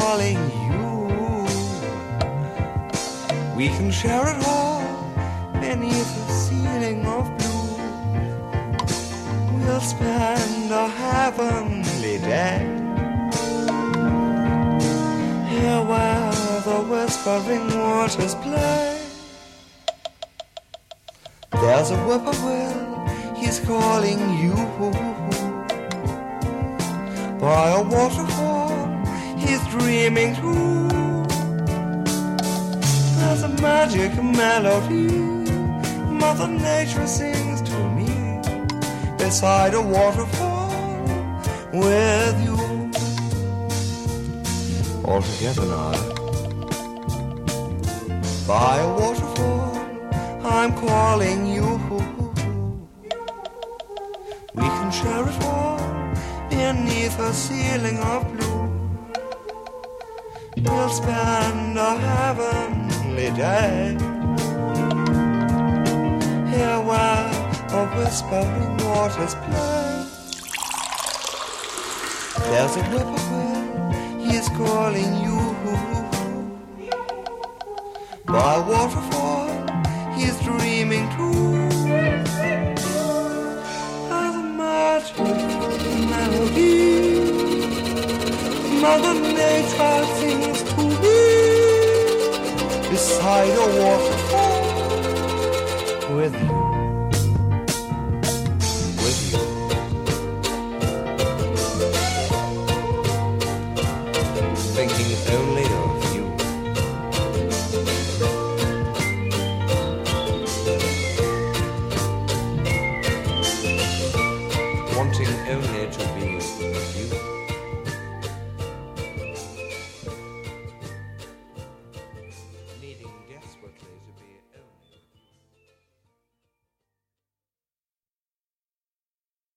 calling you. We can share it all beneath a ceiling of blue. We'll spend a heavenly day here while the whispering waters play. There's a whippoorwill, he's calling you by a waterfall dreaming too. There's a magic melody Mother Nature sings to me beside a waterfall with you. All together now. By a waterfall, I'm calling you. We can share it all beneath a ceiling of blue. We'll spend a heavenly day here where the whispering waters play. There's a whippoorwill, he's calling you. By waterfall, Mother Nature seems to be beside a waterfall with you. wanting only to be